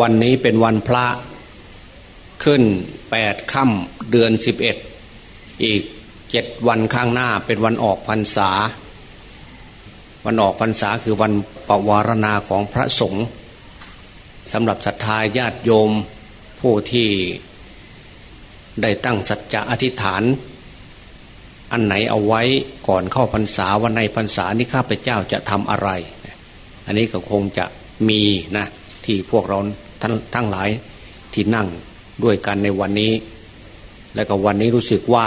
วันนี้เป็นวันพระขึ้นแปดค่ำเดือนสิบเอ็ดอีกเจ็ดวันข้างหน้าเป็นวันออกพรรษา วันออกพรรษาคือวันปวารณาของพระสงฆ์สำหรับศรัทธาญาติโยมผู้ที่ได้ตั้งสัจจะอธิษฐาน อันไหนเอาไว้ก่อนเข้าพรรษาวันในพรรษานี้ข้าพเจ้าจะทำอะไร อันนี้ก็คงจะมีนะ ที่พวกเราท่านทั้งหลายที่นั่งด้วยกันในวันนี้ และก็วันนี้รู้สึกว่า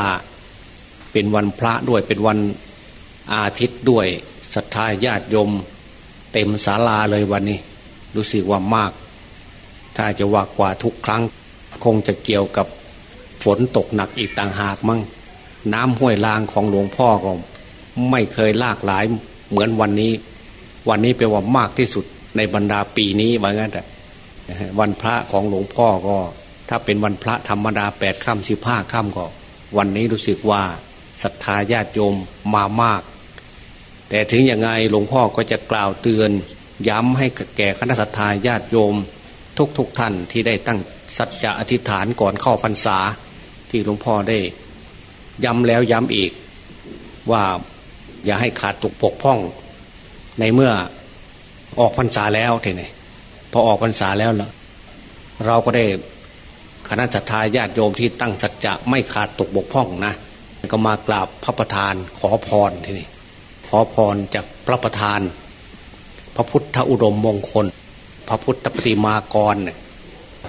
เป็นวันพระด้วยเป็นวันอาทิตย์ด้วยศรัทธาญาติโยม เต็มศาลาเลยวันนี้ รู้สึกว่ามาก ถ้าจะว่ากว่าทุกครั้ง คงจะเกี่ยวกับฝนตกหนักอีกต่างหากมั้งน้ำห้วยลางของหลวงพ่อก็ไม่เคยลากหลายเหมือนวันนี้ วันนี้เป็นว่ามากที่สุด ในบรรดาปีนี้ว่างั้นแต่วันพระของหลวงพ่อก็ ถ้าเป็นวันพระธรรมดาแปดค่ำสิบห้าค่ำก็ วันนี้รู้สึกว่าศรัทธาญาติโยมมามาก แต่ถึงยังไงหลวงพ่อก็จะกล่าวเตือน ย้ำให้แก่คณะศรัทธาญาติโยม ทุกๆทท่านที่ได้ตั้งสัจจะอธิษฐานก่อนเข้าพรรษา ที่หลวงพ่อได้ ย้ำแล้วย้ำอีกว่าอย่าให้ขาดตกปกพ่อง ในเมื่อ ออกพรรษาแล้วทีนี้พอออกพรรษาแล้วเเราก็ได้คณะสัตยาญาติโยมที่ตั้งสัจจะไม่ขาดตกบกพร่องนะก็มากราบพระประธานขอพรทีนี้ขอพรจากพระประธาน พระพุทธอุดมมงคล พระพุทธปฏิมากร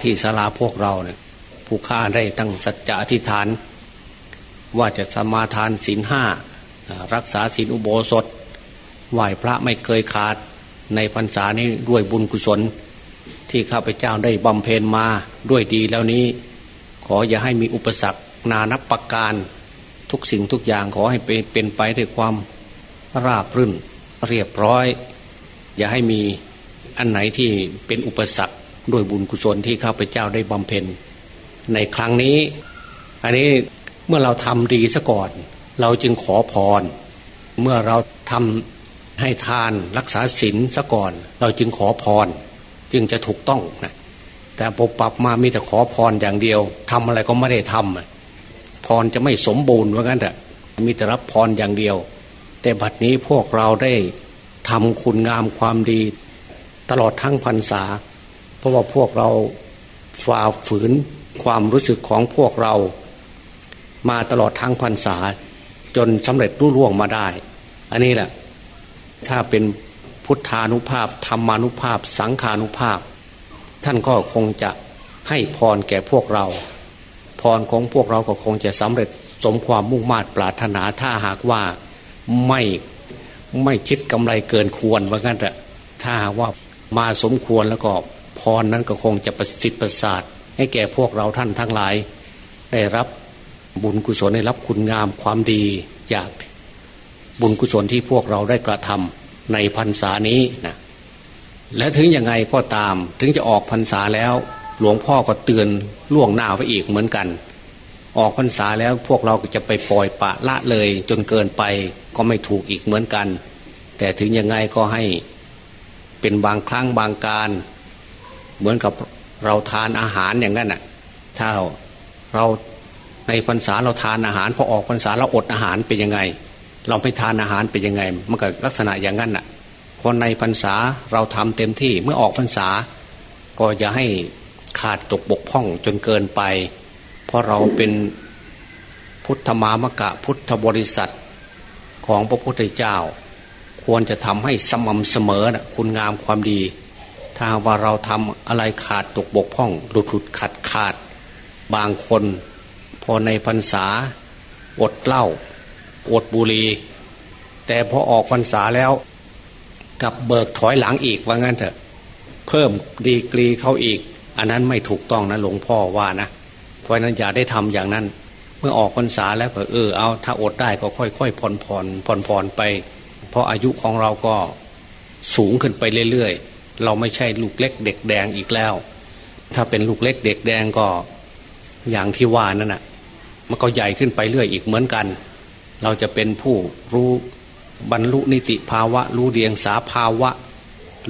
ที่ศาลาพวกเราเนี่ยผู้ข้าได้ตั้งสัจจะอธิษฐาน ว่าจะสมาทานศีลห้ารักษาศีลอุโบสถไหวพระไม่เคยขาด ในพรรษานี้ด้วยบุญกุศล ที่ข้าพเจ้าได้บำเพ็ญมาด้วยดีแล้วนี้ ขออย่าให้มีอุปสรรคนานับประการทุกสิ่งทุกอย่างขอให้เป็นไปด้วยความราบรื่นเรียบร้อย อย่าให้มีอันไหนที่เป็นอุปสรรคด้วยบุญกุศลที่ข้าพเจ้าได้บำเพ็ญในครั้งนี้ อันนี้เมื่อเราทำดีซะก่อน เราจึงขอพร เมื่อเราทำ ให้ทานรักษาศีลซะก่อน เราจึงขอพร จึงจะถูกต้องนะแต่พอปรับมามีแต่ขอพรอย่างเดียวทำอะไรก็ไม่ได้ทำพรจะไม่สมบูรณ์ว่างั้นแต่มีแต่รับพรอย่างเดียว แต่บัดนี้พวกเราได้ทำคุณงามความดี ตลอดทั้งพรรษา เพราะว่าพวกเราฝ่าฝืนความรู้สึกของพวกเรา มาตลอดทั้งพรรษา จนสำเร็จรุ่ร่วงมาได้ อันนี้แหละ ถ้าเป็นพุทธานุภาพธรรมานุภาพ สังขานุภาพ ท่านก็คงจะให้พรแก่พวกเรา พรของพวกเราก็คงจะสำเร็จสมความมุ่งมา่ปรารถนาถ้าหากว่าไม่ไม่คิดกำไรเกินควรว่างั้นแต่ถ้าว่ามาสมควรแล้วก็พรนั้นก็คงจะประสิทธิ์ประสาทให้แก่พวกเราท่านทั้งหลาย ได้รับบุญกุศลได้รับคุณงามความดี จาก บุญกุศลที่พวกเราได้กระทำในพรรษานี้นะและถึงยังไงก็ตาม ถึงจะออกพรรษาแล้ว หลวงพ่อก็เตือนล่วงหน้าไว้อีกเหมือนกัน ออกพรรษาแล้วพวกเราก็จะไปปล่อยปะละเลยจนเกินไปก็ไม่ถูกอีกเหมือนกัน แต่ถึงยังไงก็ให้เป็นบางครั้งบางการ เหมือนกับเราทานอาหารอย่างนั้นน่ะ ถ้าเราเราในพรรษาเราทานอาหารพอออกพรรษาเราอดอาหารเป็นยังไง เราไม่ทานอาหารเป็นยังไง มันก็ลักษณะอย่างนั้นน่ะพอในพรรษาเราทำเต็มที่เมื่อออกพรรษา ก็อย่าให้ขาดตกบกพร่องจนเกินไป เพราะเราเป็นพุทธมามกะพุทธบริษัทของพระพุทธเจ้า ควรจะทำให้สม่ำเสมอนะคุณงามความดี ถ้าว่าเราทำอะไรขาดตกบกพร่องหลุดหลุดขาดขาดบางคน พอในพรรษาอดเหล้า อดบุรี แต่พอออกพรรษาแล้วกับเบิกถอยหลังอีกว่างั้นเถอะ เพิ่มดีกรีเขาอีก อันนั้นไม่ถูกต้องนะหลวงพ่อว่านะเพราะนั้นอย่าได้ทำอย่างนั้น เมื่อออกพรรษาแล้วเออเอาถ้าอดได้ก็ค่อยๆผ่อนผ่อนผ่อนผ่อนไป เพราะอายุของเราก็สูงขึ้นไปเรื่อยๆ เราไม่ใช่ลูกเล็กเด็กแดงอีกแล้ว ถ้าเป็นลูกเล็กเด็กแดงก็อย่างที่ว่านั่นแหะมันก็ใหญ่ขึ้นไปเรื่อยอีกเหมือนกัน เราจะเป็นผู้รู้บรรลุนิติภาวะ รู้เดียงสาภาวะ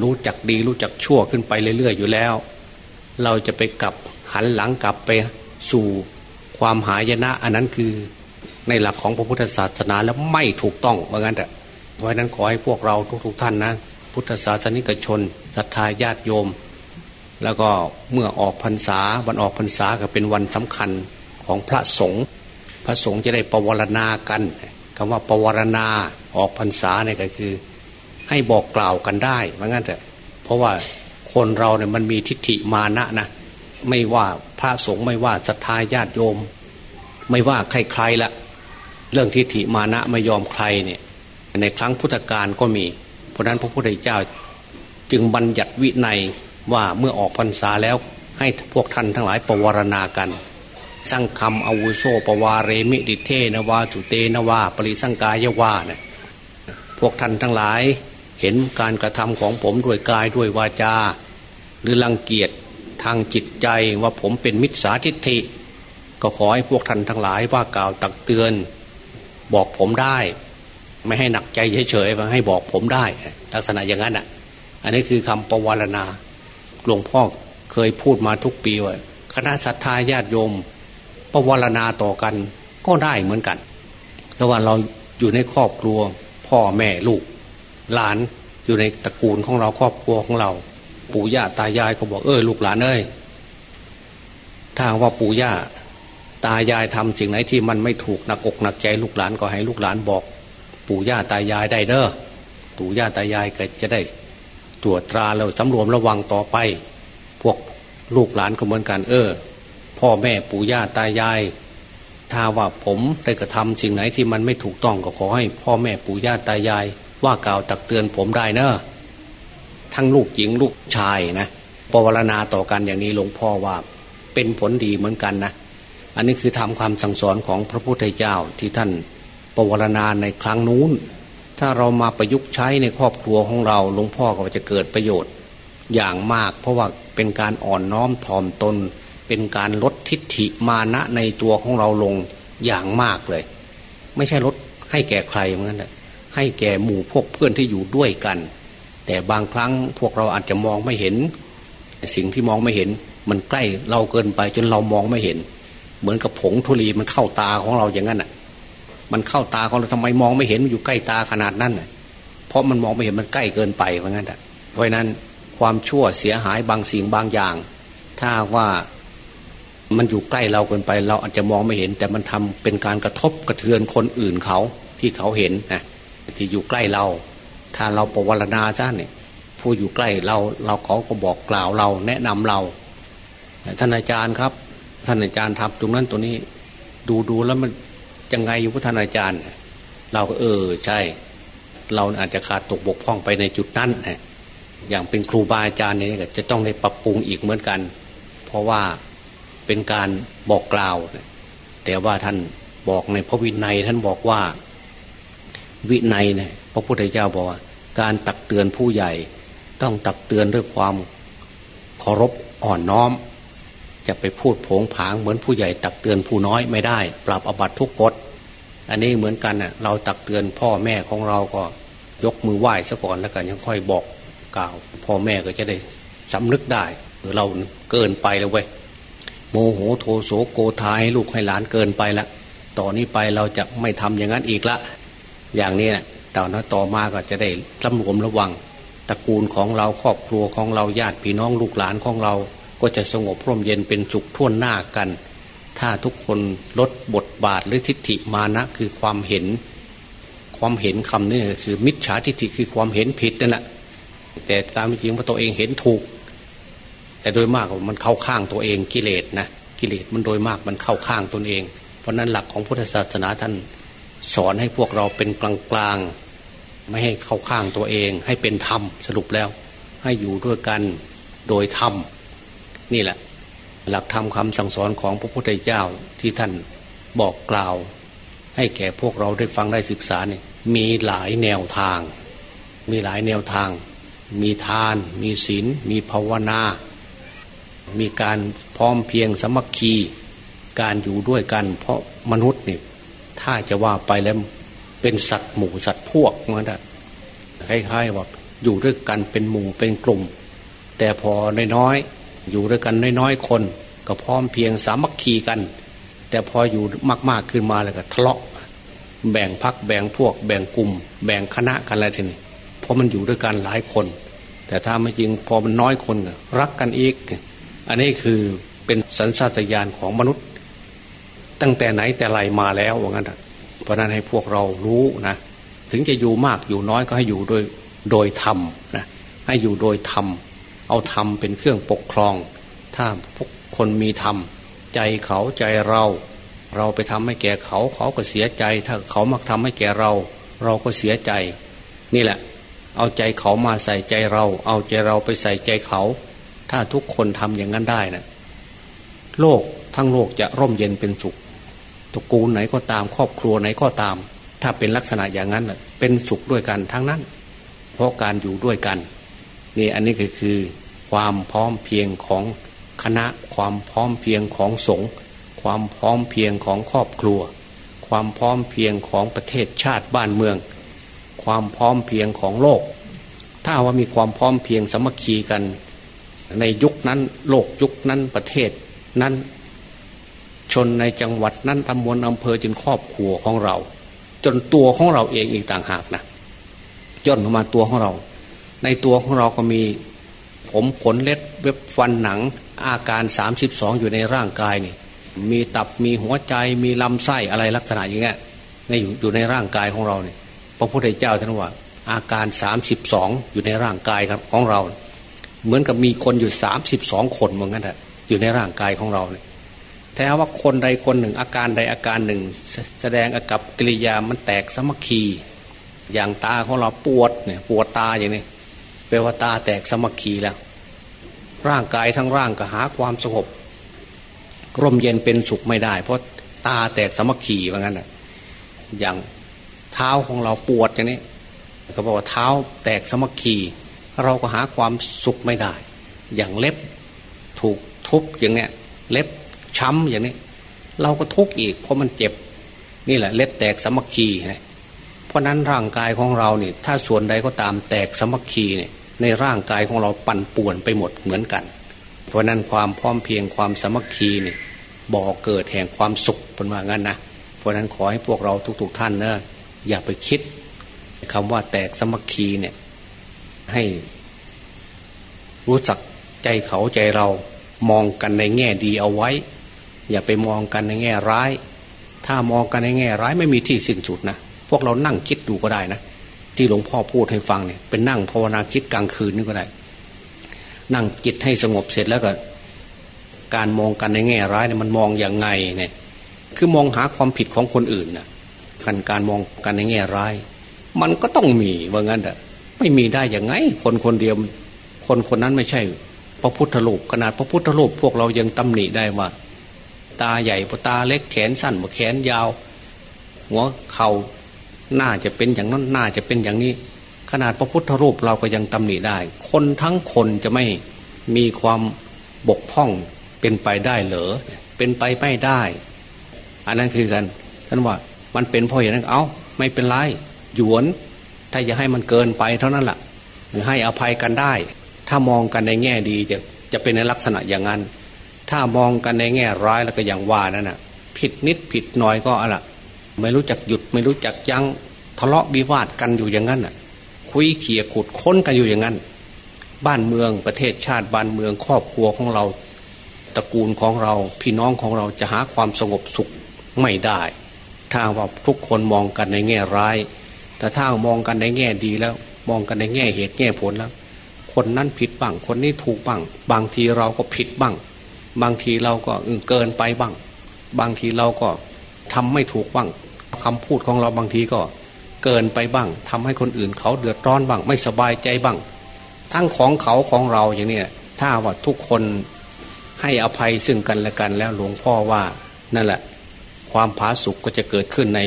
รู้จักดีรู้จักชั่วขึ้นไปเรื่อยๆอยู่แล้ว เราจะไปกลับหันหลังกลับไปสู่ความหายนะ อันนั้นคือในหลักของพระพุทธศาสนาแล้วไม่ถูกต้องเหมือนกันแต่เพราะนั้นขอให้พวกเราทุกๆท่านนะ พุทธศาสนิกชนศรัทธาญาติโยม แล้วก็เมื่อออกพรรษาวันออกพรรษาก็เป็นวันสำคัญของพระสงฆ์ ระสงฆ์จะได้ประวรณากันคำว่าประวรณาออกพรรษาเนี่ยก็คือ ให้บอกกล่าวกันได้เหมือนกันแต่เพราะว่าคนเราเนี่ยมันมีทิฏฐิมานะนะไม่ว่าพระสงฆ์ไม่ว่าศรัทธาญาติโยม ไม่ว่าใครๆละเรื่องทิฏฐิมานะไม่ยอมใครเนี่ยในครั้งพุทธกาลก็มี เพราะนั้นพระพุทธเจ้าจึงบัญญัติวินัยว่าเมื่อออกพรรษาแล้วให้พวกท่านทั้งหลายประวรณากัน สร้างคำอาวุโสปวาเรมิดิเทนวาจุเตนวาปริสังกายวาเนี่ยพวกท่านทั้งหลายเห็นการกระทำของผมด้วยกายด้วยวาจา หรือรังเกียจทางจิตใจว่าผมเป็นมิจฉาทิฏฐิ ก็ขอให้พวกท่านทั้งหลายว่ากล่าวตักเตือน บอกผมได้ ไม่ให้หนักใจเฉยๆให้บอกผมได้ ลักษณะอย่างนั้นอะ อันนี้คือคำประวารณาหลวงพ่อเคยพูดมาทุกปีว่าคณะศรัทธาญาติโยม ประวรณาต่อกันก็ได้เหมือนกัน แต่ว่าเราอยู่ในครอบครัว พ่อแม่ลูก หลานอยู่ในตระกูลของเราครอบครัวของเรา ปู่ย่าตายายก็บอกเออลูกหลานเอ้ยถ้าว่าปู่ย่าตายายทำสิ่งไหนที่มันไม่ถูกหนักอกหนักใจลูกหลานก็ให้ลูกหลานบอก ปู่ย่าตายายได้เด้อปู่ย่าตายายก็จะได้ตรวจตราเราสำรวมระวังต่อไป พวกลูกหลานก็เหมือนกันเออ พ่อแม่ปู่ย่าตายาย ถ้าว่าผมได้กระทำสิ่งไหนที่มันไม่ถูกต้องก็ขอให้ พ่อแม่ปู่ย่าตายาย ว่ากล่าวตักเตือนผมได้เนอะทั้งลูกหญิงลูกชายนะปวารณาต่อกันอย่างนี้หลวงพ่อว่าเป็นผลดีเหมือนกันนะอันนี้คือทำความสั่งสอนของพระพุทธเจ้าที่ท่านปวารณาในครั้งนู้น ถ้าเรามาประยุกต์ใช้ในครอบครัวของเราหลวงพ่อก็จะเกิดประโยชน์อย่างมาก เพราะว่าเป็นการอ่อนน้อมถ่อมตน เป็นการลดทิฏฐิมานะในตัวของเราลงอย่างมากเลย ไม่ใช่ลดให้แก่ใครเหมือนกันให้แก่หมู่พวกเพื่อนที่อยู่ด้วยกัน แต่บางครั้งพวกเราอาจจะมองไม่เห็น สิ่งที่มองไม่เห็น มันใกล้เราเกินไปจนเรามองไม่เห็น เหมือนกับผงทุลีมันเข้าตาของเราอย่างนั้นอะ มันเข้าตาของเราทำไมมองไม่เห็นอยู่ใกล้ตาขนาดนั้นเพราะมันมองไม่เห็นมันใกล้เกินไปเหมือนกันเพราะนั้นความชั่วเสียหายบางสิ่งบางอย่าง ถ้าว่า มันอยู่ใกล้เราเกินไป เราอาจจะมองไม่เห็น แต่มันทำเป็นการกระทบกระเทือนคนอื่นเขาที่เขาเห็นนะที่อยู่ใกล้เรา ถ้าเราประวรณาจ้าเนี่ยผู้อยู่ใกล้เราเราเขาก็บอกกล่าวเราแนะนำเราท่านอาจารย์ครับ ท่านอาจารย์ทำตรงนั้นตัวนี้ ดูดูแล้วมันยังไงอยู่พระท่านอาจารย์ เราก็เออใช่ เราอาจจะขาดตกบกพร่องไปในจุดนั้นอย่างเป็นครูบาอาจารย์เนี่ยจะต้องได้ปรับปรุงอีกเหมือนกัน เพราะว่า เป็นการบอกกล่าว แต่ว่าท่านบอกในพระวินัยท่านบอกว่า วินัยเนี่ยพระพุทธเจ้าบอกว่า การตักเตือนผู้ใหญ่ ต้องตักเตือนด้วยความเคารพอ่อนน้อม จะไปพูดโผงผางเหมือนผู้ใหญ่ ตักเตือนผู้น้อยไม่ได้ ปรับอบัตทุกกฎอันนี้เหมือนกันน่ะเราตักเตือนพ่อแม่ของเราก็ยกมือไหว้ซะก่อนแล้วกันยังค่อยบอกกล่าว พ่อแม่ก็จะได้สำนึกได้หรือเราเกินไปแล้วเว้ย โมโหโทโสโกทายลูกให้หลานเกินไปละต่อนนี้ไปเราจะไม่ทำอย่างนั้นอีกละ อย่างนี้นะต่อนะต่อมาก็จะได้รำรวมระวังตระกูลของเราครอบครัวของเราญาติพี่น้องลูกหลานของเรา ก็จะสงบพร่มเย็นเป็นสุขท่วนหน้ากัน ถ้าทุกคนลดบทบาทหรือทิฏฐิมานะคือความเห็น ความเห็นคำนี้คือมิจฉาทิฏฐิคือความเห็นผิดนั่นแหละแต่ตามจริงว่าตัวเองเห็นถูก แต่โดยมากมันเข้าข้างตัวเองกิเลสนะกิเลสมันโดยมากมันเข้าข้างตนเอง เพราะนั้นหลักของพุทธศาสนาท่านสอนให้พวกเราเป็นกลางๆ ไม่ให้เข้าข้างตัวเอง ให้เป็นธรรมสรุปแล้ว ให้อยู่ด้วยกันโดยธรรมนี่แหละ หลักธรรมคำสั่งสอนของพระพุทธเจ้าที่ท่านบอกกล่าว ให้แก่พวกเราได้ฟังได้ศึกษาเนี่ยมีหลายแนวทาง มีหลายแนวทาง มีทาน มีศีลมีภาวนา มีการพร้อมเพียงสมัคคีการอยู่ด้วยกัน เพราะมนุษย์เนี่ยถ้าจะว่าไปแล้วเป็นสัตว์หมู่สัตว์พวกนั่นแหละคล้ายๆว่าอยู่ด้วยกันเป็นหมู่เป็นกลุ่ม แต่พอน้อยๆอยู่ด้วยกันน้อยๆคน ก็พร้อมเพียงสามัคคีกัน แต่พออยู่มากๆขึ้นมาเลยก็ทะเลาะ แบ่งพักแบ่งพวก แบ่งกลุ่ม แบ่งคณะกันอะไรทีนี้เพราะมันอยู่ด้วยกันหลายคน แต่ถ้าไม่จริงพอมันน้อยคนก็รักกันอีก อันนี้คือเป็นสัญชาตญาณของมนุษย์ ตั้งแต่ไหนแต่ไรมาแล้วว่างั้นเพราะนั้นให้พวกเรารู้นะถึงจะอยู่มากอยู่น้อยก็ให้อยู่โดยโดยธรรมนะให้อยู่โดยธรรมเอาธรรมเป็นเครื่องปกครอง ถ้าพวกคนมีธรรมใจเขาใจเรา เราไปทำให้แก่เขาเขาก็เสียใจ ถ้าเขามาทำให้แก่เรา เราก็เสียใจ นี่แหละ เอาใจเขามาใส่ใจเรา เอาใจเราไปใส่ใจเขา ถ้าทุกคนทำอย่างนั้นได้นะโลกทั้งโลกจะร่มเย็นเป็นสุขตระกูลไหนก็ตามครอบครัวไหนก็ตาม ถ้าเป็นลักษณะอย่างนั้นเป็นสุขด้วยกันทั้งนั้น เพราะการอยู่ด้วยกัน นี่อันนี้ก็คือความพร้อมเพียงของคณะ ความพร้อมเพียงของสงฆ์ความพร้อมเพียงของครอบครัว ความพร้อมเพียงของประเทศชาติบ้านเมือง ความพร้อมเพียงของโลก ถ้าว่ามีความพร้อมเพียงสมัคคีกัน ในยุคนั้นโลกยุคนั้นประเทศนั้น ชนในจังหวัดนั้นตำบลอำเภอจนครอบครัวของเรา จนตัวของเราเองอีกต่างหากนะย่นออกมาตัวของเรา ในตัวของเราก็มีผมขนเล็บเว็บฟันหนัง อาการสามสิบสองอยู่ในร่างกายนี่ มีตับมีหัวใจมีลำไส้อะไรลักษณะอย่างเงี้ยในอยู่อยู่ในร่างกายของเราเนี่ยพระพุทธเจ้าท่านว่า อาการสามสิบสองอยู่ในร่างกายครับของเรา เหมือนกับมีคนอยู่สามสิบสองคนเหมือนกันแหะอยู่ในร่างกายของเราเนี่ยแต่ว่าคนใดคนหนึ่งอาการใดอาการหนึ่ง แสดงอากับกิริยามันแตกสมัคคี อย่างตาของเราปวดเนี่ยปวดตาอย่างนี้แปลว่าตาแตกสมัคคีแล้ว ร่างกายทั้งร่างก็หาความสงบร่มเย็นเป็นสุขไม่ได้ เพราะตาแตกสมัคคีว่างั้นอะอย่างเท้าของเราปวดอย่างนี้เขาบอกว่าเท้าแตกสมัคคี เราก็หาความสุขไม่ได้ อย่างเล็บถูกทุบอย่างเนี้ยเล็บช้ำอย่างนี้ เราก็ทุกข์อีก เพราะมันเจ็บ นี่แหละ เล็บแตกสมัคคีนะเพราะนั้นร่างกายของเราเนี่ยถ้าส่วนใดก็ตามแตกสมัคคีเนี่ยในร่างกายของเราปั่นป่วนไปหมดเหมือนกัน เพราะนั้นความพร้อมเพียงความสมัคคีเนี่ยบ่อเกิดแห่งความสุขเป็นว่างั้นนะเพราะนั้นขอให้พวกเราทุกๆท่านนะอย่าไปคิดคำว่าแตกสมัคคีเนี่ย ให้รู้จักใจเขาใจเรามองกันในแง่ดีเอาไว้ อย่าไปมองกันในแง่ร้าย ถ้ามองกันในแง่ร้ายไม่มีที่สิ้นสุดนะพวกเรานั่งคิดดูก็ได้นะที่หลวงพ่อพูดให้ฟังเนี่ยเป็นนั่งภาวนาคิดกลางคืนนี่ก็ได้ นั่งจิตให้สงบเสร็จแล้วก็ การมองกันในแง่ร้ายเนี่ยมันมองอย่างไงเนี่ยคือมองหาความผิดของคนอื่นนะการการมองกันในแง่ร้าย มันก็ต้องมีว่างั้นอะ ไม่มีได้อย่างไง คนคนเดียวคนคนนั้นไม่ใช่ พระพุทธรูปขนาดพระพุทธรูปพวกเรายังตำหนิได้ว่า ตาใหญ่ตาเล็กแขนสั้นแขนยาว หัวเขา่าน่าจะเป็นอย่างนั้นน่าจะเป็นอย่างนี้ ขนาดพระพุทธรูปเราก็ยังตำหนิได้ คนทั้งคนจะไม่มีความบกพร่องเป็นไปได้เหรอเป็นไปไม่ได้ อันนั้นคือกันท่านว่ามันเป็นเพราะอย่างนั้นเอา้าไม่เป็นไรหยวน ถ้าจะให้มันเกินไปเท่านั้นแหละให้อภัยกันได้ ถ้ามองกันในแง่ดีจะจะเป็นในลักษณะอย่างนั้น ถ้ามองกันในแง่ร้ายแล้วก็อย่างว่านั่นน่ะผิดนิดผิดหน่อยก็อะไรไม่รู้จักหยุดไม่รู้จักยัง้งทะเลาะวิวาทกันอยู่อย่างนั้นน่ะ คุยเขี่ยขุดค้นกันอยู่อย่างนั้น บ้านเมืองประเทศชาติบ้านเมืองครอบครัวของเราตระกูลของเราพี่น้องของเราจะหาความสงบสุขไม่ได้ ถ้าว่าทุกคนมองกันในแง่ร้าย แต่ถ้ามองกันในแง่ดีแล้ว มองกันในแง่เหตุแง่ผลแล้ว คนนั้นผิดบ้าง คนนี้ถูกบ้าง บางทีเราก็ผิดบ้าง บางทีเราก็เกินไปบ้าง บางทีเราก็ทำไม่ถูกบ้างคำพูดของเราบางทีก็เกินไปบ้างทำให้คนอื่นเขาเดือดร้อนบ้าง ไม่สบายใจบ้าง ทั้งของเขาของเราอย่างนี้ถ้าว่าทุกคนให้อภัยซึ่งกันและกันแล้วหลวงพ่อว่านั่นแหละ ความผาสุกก็จะเกิดขึ้นใน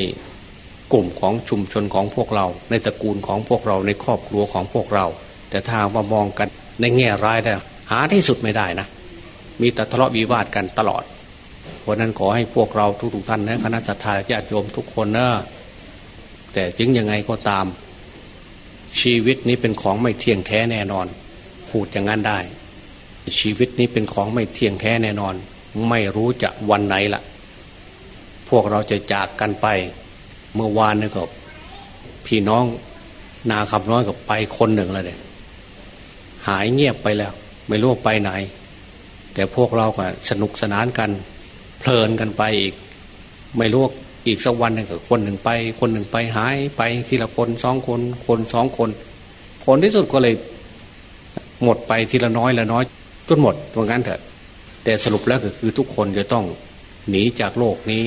กลุ่มของชุมชนของพวกเรา ในตระกูลของพวกเราในครอบครัวของพวกเรา แต่ถ้าว่ามองกันในแง่ร้ายแล้วหาที่สุดไม่ได้นะ มีแต่ทะเลาะวิวาทกันตลอดเพราะนั้นขอให้พวกเราทุกๆท่านนะคณะสัตยาญาติโยมทุกคนนะแต่จึงยังไงก็ตาม ชีวิตนี้เป็นของไม่เที่ยงแท้แน่นอน พูดอย่างนั้นได้ ชีวิตนี้เป็นของไม่เที่ยงแท้แน่นอน ไม่รู้จะวันไหนละพวกเราจะจากกันไป เมื่อวานนี่ก็พี่น้องนาคำน้อยกับไปคนหนึ่งแล้วเนี่ยหายเงียบไปแล้ว ไม่รู้ไปไหน แต่พวกเราก็สนุกสนานกัน เพลินกันไปอีก ไม่รู้อีกสักวันหนึ่งกับคนหนึ่งไป คนหนึ่งไปหายไปทีละคนสองคน คนสองคนผลที่สุดก็เลย หมดไปทีละน้อยละน้อยจนหมดตรงนั้นเถอะ แต่สรุปแล้วก็คือทุกคนจะต้องหนีจากโลกนี้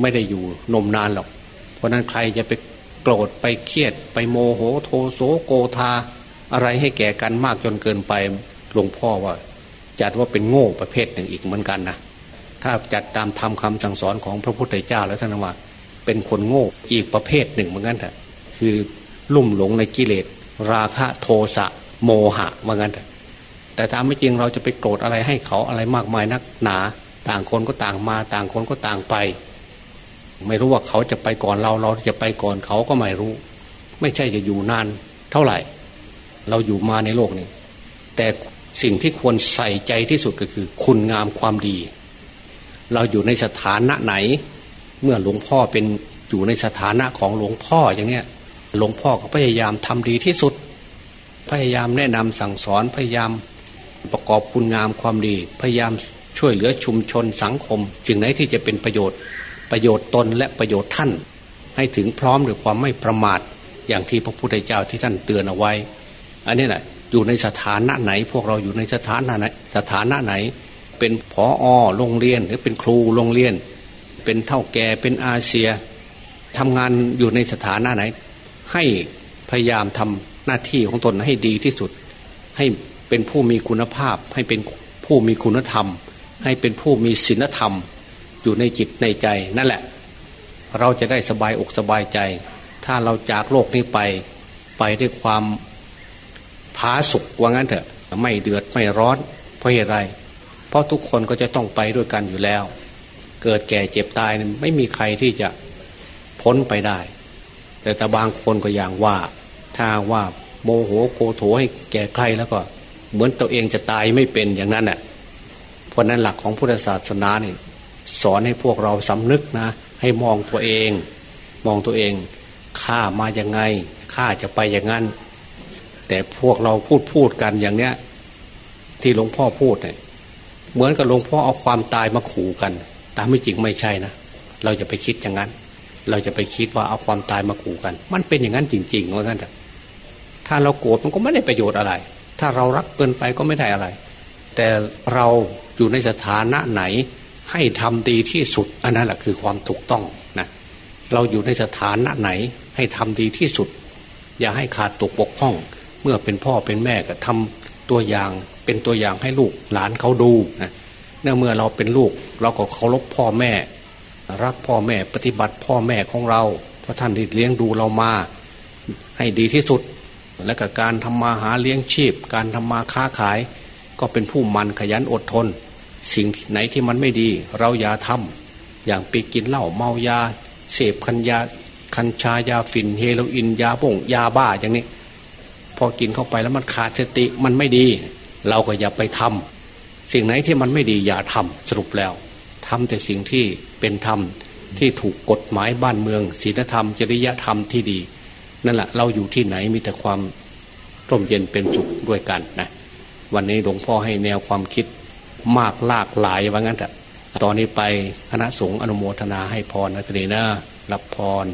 ไม่ได้อยู่นมนานหรอก เพราะนั้นใครจะไปโกรธไปเครียดไปโมโหโทโสโกธา อะไรให้แก่กันมากจนเกินไปหลวงพ่อว่า จัดว่าเป็นโง่ประเภทหนึ่งอีกเหมือนกันนะถ้าจัดตามทำคำสั่งสอนของพระพุทธเจ้าแล้วท่านว่า เป็นคนโง่อีกประเภทหนึ่งเหมือนกันเถอะคือลุ่มหลงในกิเลส ราคะโทสะโมหะเหมือนกันเถอะแต่ตามไม่จริงเราจะไปโกรธอะไรให้เขาอะไรมากมายนักหนา ต่างคนก็ต่างมาต่างคนก็ต่างไป ไม่รู้ว่าเขาจะไปก่อนเราเราจะไปก่อนเขาก็ไม่รู้ ไม่ใช่จะอยู่นานเท่าไหร่ เราอยู่มาในโลกนี้ แต่สิ่งที่ควรใส่ใจที่สุดก็คือ คุณงามความดี เราอยู่ในสถานะไหน เมื่อหลวงพ่อเป็นอยู่ในสถานะของหลวงพ่ออย่างเนี้ยหลวงพ่อก็พยายามทำดีที่สุด พยายามแนะนำสั่งสอนพยายามประกอบคุณงามความดี พยายามช่วยเหลือชุมชนสังคม จึงไหนที่จะเป็นประโยชน์ ประโยชน์ตนและประโยชน์ท่าน ให้ถึงพร้อมด้วยความไม่ประมาทอย่างที่พระพุทธเจ้าที่ท่านเตือนเอาไว้ อันนี้แหละอยู่ในสถานะไหน พวกเราอยู่ในสถานะไหนสถานะไหน เป็นผออโรงเรียนหรือเป็นครูโรงเรียน เป็นเท่าแก่เป็นอาเซียทำงานอยู่ในสถานะไหน ให้พยายามทำหน้าที่ของตนให้ดีที่สุด ให้เป็นผู้มีคุณภาพ ให้เป็นผู้มีคุณธรรม ให้เป็นผู้มีศีลธรรม อยู่ในจิตในใจนั่นแหละ เราจะได้สบายอกสบายใจ ถ้าเราจากโลกนี้ไปไปด้วยความผาสุกว่างั้นเถอะ ไม่เดือดไม่ร้อน เพราะเหตุไร เพราะทุกคนก็จะต้องไปด้วยกันอยู่แล้ว เกิดแก่เจ็บตายไม่มีใครที่จะพ้นไปได้ แต่แต่บางคนก็อย่างว่า ถ้าว่าโมโหโกโถให้แก่ใครแล้วก็ เหมือนตัวเองจะตายไม่เป็นอย่างนั้นน่ะเพราะนั้นหลักของพุทธศาสนาเนี่ย สอนให้พวกเราสำนึกนะ ให้มองตัวเอง มองตัวเองข้ามาอย่างไงข้าจะไปอย่างนั้น แต่พวกเราพูดพูดกันอย่างเนี้ย ที่หลวงพ่อพูดเนี่ยเหมือนกับหลวงพ่อเอาความตายมาขู่กันแต่ไม่จริงไม่ใช่นะเราจะไปคิดอย่างนั้น เราจะไปคิดว่าเอาความตายมาขู่กัน มันเป็นอย่างนั้นจริงๆว่างั้นถ้าเราโกรธมันก็ไม่ได้ประโยชน์อะไร ถ้าเรารักเกินไปก็ไม่ได้อะไร แต่เราอยู่ในสถานะไหน ให้ทำดีที่สุด อันนั้นแหละคือความถูกต้องนะเราอยู่ในสถานะไหน ให้ทำดีที่สุด อย่าให้ขาดตกบกพร่อง เมื่อเป็นพ่อเป็นแม่ก็ทำตัวอย่างเป็นตัวอย่างให้ลูกหลานเขาดูนะเนื่อเมื่อเราเป็นลูกเราก็เคารพพ่อแม่ รักพ่อแม่ปฏิบัติพ่อแม่ของเรา เพราะท่านที่เลี้ยงดูเรามา ให้ดีที่สุด และกับการทำมาหาเลี้ยงชีพ การทำมาค้าขาย ก็เป็นผู้มันขยันอดทน สิ่งไหนที่มันไม่ดี เราอย่าทำอย่างไปกินเหล้าเมายา เสพคัญยาคัญชายาฝิ่นเฮโรอีนยาบ่งยาบ้าอย่างนี้ พอกินเข้าไปแล้วมันขาดสติมันไม่ดี เราก็อย่าไปทำสิ่งไหนที่มันไม่ดีอย่าทำสรุปแล้วทำแต่สิ่งที่เป็นธรรมที่ถูกกฎหมายบ้านเมืองศีลธรรม จริยธรรมที่ดี นั่นแหละเราอยู่ที่ไหนมีแต่ความร่มเย็นเป็นสุขด้วยกันนะวันนี้หลวงพ่อให้แนวความคิด มากลากหลายว่างั้นแต่ตอนนี้ไปคณะสงฆ์อนุโมทนาให้พรนะทีนี้นะรับพร